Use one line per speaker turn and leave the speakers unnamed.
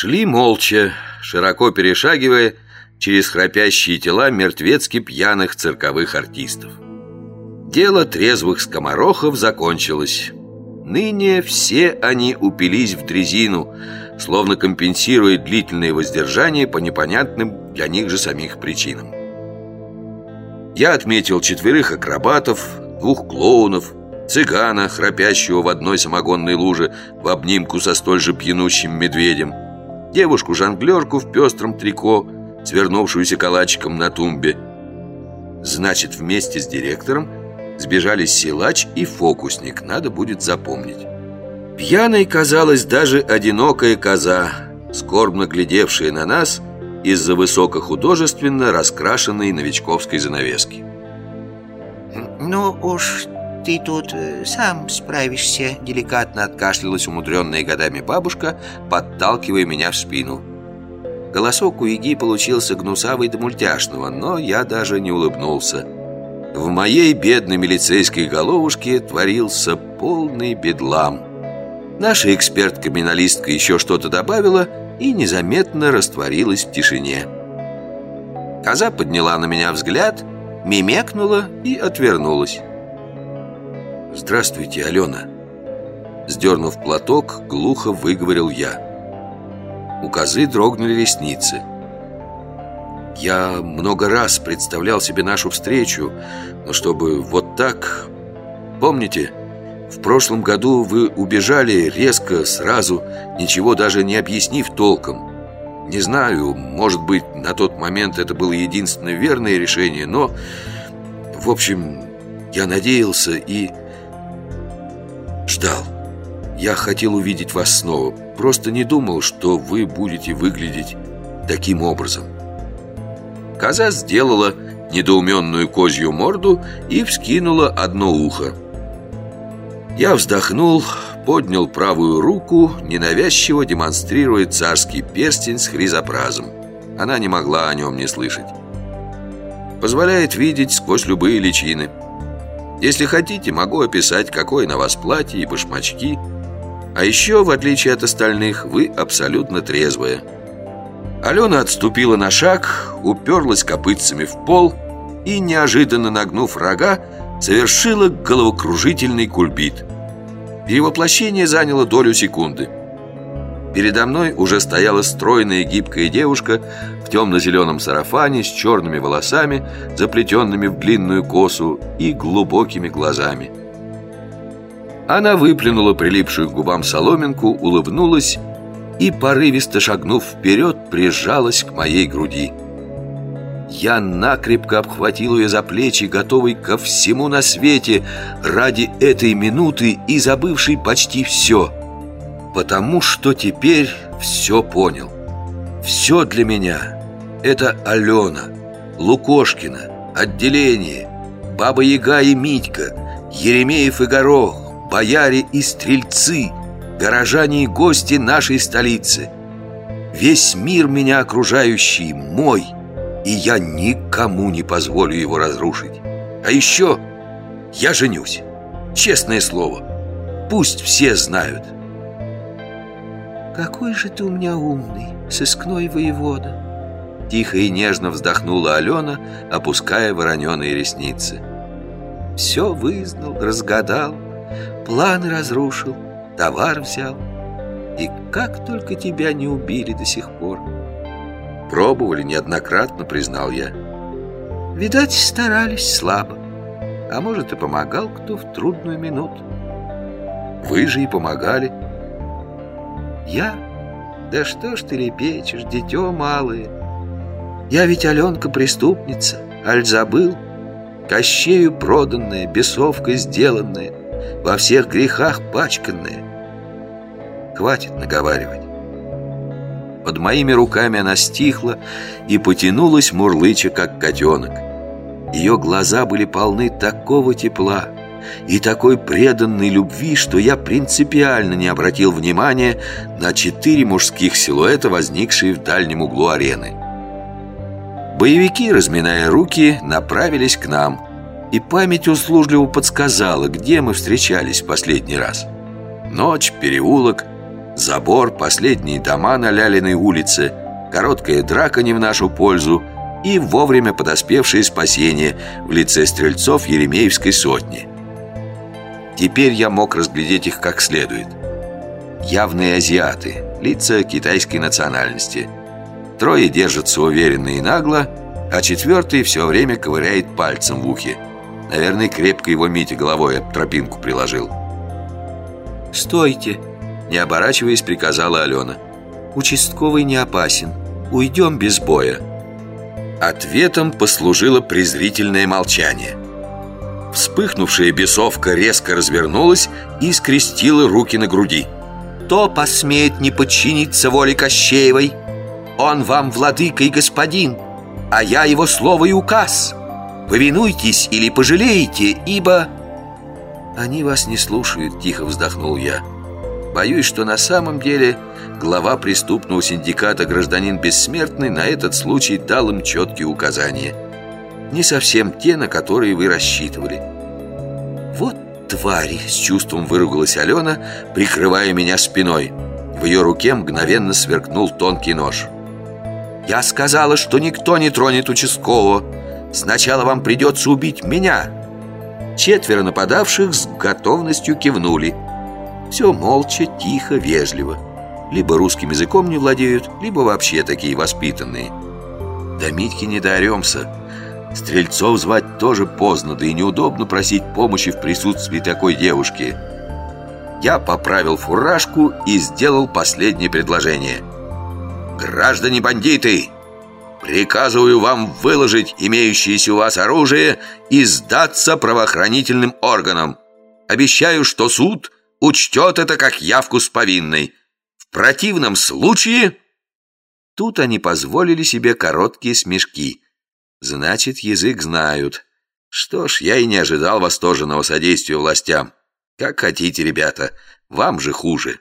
Шли молча, широко перешагивая через храпящие тела мертвецки пьяных цирковых артистов. Дело трезвых скоморохов закончилось. Ныне все они упились в дрезину, словно компенсируя длительное воздержание по непонятным для них же самих причинам. Я отметил четверых акробатов, двух клоунов, цыгана, храпящего в одной самогонной луже в обнимку со столь же пьянущим медведем, девушку-жонглерку в пестром трико, свернувшуюся калачиком на тумбе. Значит, вместе с директором Сбежались силач и фокусник, надо будет запомнить Пьяной казалась даже одинокая коза Скорбно глядевшая на нас из-за высокохудожественно раскрашенной новичковской занавески
Ну уж ты тут э, сам справишься Деликатно откашлялась умудренная годами бабушка Подталкивая меня в спину Голосок у Иги получился гнусавый до мультяшного Но я даже не улыбнулся в моей бедной милицейской головушке творился полный бедлам. Наша эксперт-криминалистка еще что-то добавила и незаметно растворилась в тишине. Коза подняла на меня взгляд, мимекнула и отвернулась. «Здравствуйте, Алена!» Сдернув платок, глухо выговорил я. У козы дрогнули ресницы – я много раз представлял себе нашу встречу, но чтобы вот так... Помните, в прошлом году вы убежали резко, сразу, ничего даже не объяснив толком. Не знаю, может быть, на тот момент это было единственное верное решение, но... В общем, я надеялся и... Ждал. Я хотел увидеть вас снова. Просто не думал, что вы будете выглядеть таким образом. Коза сделала недоуменную козью морду и вскинула одно ухо. Я вздохнул, поднял правую руку, ненавязчиво демонстрируя царский перстень с хризопразом. Она не могла о нем не слышать. Позволяет видеть сквозь любые личины. Если хотите, могу описать, какое на вас платье и башмачки. А еще, в отличие от остальных, вы абсолютно трезвая. Алена отступила на шаг, уперлась копытцами в пол и, неожиданно нагнув рога, совершила головокружительный кульбит. Перевоплощение заняло долю секунды. Передо мной уже стояла стройная гибкая девушка в темно-зеленом сарафане с черными волосами, заплетенными в длинную косу и глубокими глазами. Она выплюнула прилипшую к губам соломинку, улыбнулась и, порывисто шагнув вперед, прижалась к моей груди. Я накрепко обхватил ее за плечи, готовый ко всему на свете ради этой минуты и забывший почти все. Потому что теперь все понял. Все для меня — это Алена, Лукошкина, отделение, Баба Яга и Митька, Еремеев и Горох, бояре и стрельцы, горожане и гости нашей столицы. Весь мир меня окружающий мой, и я никому не позволю его разрушить. А еще я женюсь. Честное слово. Пусть все знают. Какой же ты у меня умный, сыскной воевода.
Тихо и нежно вздохнула Алена, опуская вороненые ресницы.
Все вызнал, разгадал, планы разрушил товар взял. И как только тебя не убили до сих пор.
Пробовали неоднократно, признал я.
Видать, старались слабо. А может, и помогал кто в трудную минуту.
Вы же и помогали.
Я? Да что ж ты лепечешь, дитё малое. Я ведь Аленка преступница, аль забыл? Кощею проданная, бесовка сделанная, во всех грехах пачканная. Хватит наговаривать.
Под моими руками она стихла и потянулась мурлыча, как котенок. Ее глаза были полны такого тепла и такой преданной любви, что я принципиально не обратил внимания на четыре мужских силуэта, возникшие в дальнем углу арены. Боевики, разминая руки, направились к нам, и память услужливо подсказала, где мы встречались в последний раз. Ночь, переулок –
Забор, последние дома на Лялиной улице, короткая драка не в нашу пользу и вовремя подоспевшее спасение в лице стрельцов Еремеевской сотни. Теперь я мог разглядеть их как следует. Явные азиаты, лица китайской национальности. Трое держатся уверенно и нагло, а четвертый все время ковыряет пальцем в ухе. Наверное, крепко его Митя головой об тропинку приложил.
«Стойте!» Не оборачиваясь, приказала Алена. «Участковый не опасен. Уйдем без боя».
Ответом послужило презрительное молчание. Вспыхнувшая бесовка резко развернулась и скрестила руки на груди.
«Кто посмеет не подчиниться воле Кощеевой? Он вам владыка и господин, а я его слово и указ. Повинуйтесь или пожалеете, ибо...»
«Они вас не слушают», — тихо вздохнул я. Боюсь, что на самом деле глава преступного синдиката «Гражданин Бессмертный» на этот случай дал им четкие указания. Не совсем те, на которые вы рассчитывали.
«Вот твари!» — с чувством выругалась Алена, прикрывая меня спиной. В ее руке мгновенно сверкнул тонкий нож. «Я сказала, что никто не тронет участкового. Сначала вам придется убить меня!» Четверо нападавших с готовностью кивнули – все молча, тихо, вежливо. Либо русским языком не владеют, либо вообще такие воспитанные. До Митьки не доремся Стрельцов звать тоже поздно, да и неудобно просить помощи в присутствии такой девушки. Я поправил фуражку и сделал последнее предложение «Граждане бандиты!» Приказываю вам выложить имеющееся у вас оружие и сдаться правоохранительным органам. Обещаю, что суд учтет это как явку с повинной. В противном случае...» Тут они позволили себе короткие смешки. Значит, язык знают. Что ж, я и не ожидал восторженного содействия властям. Как хотите, ребята, вам же хуже.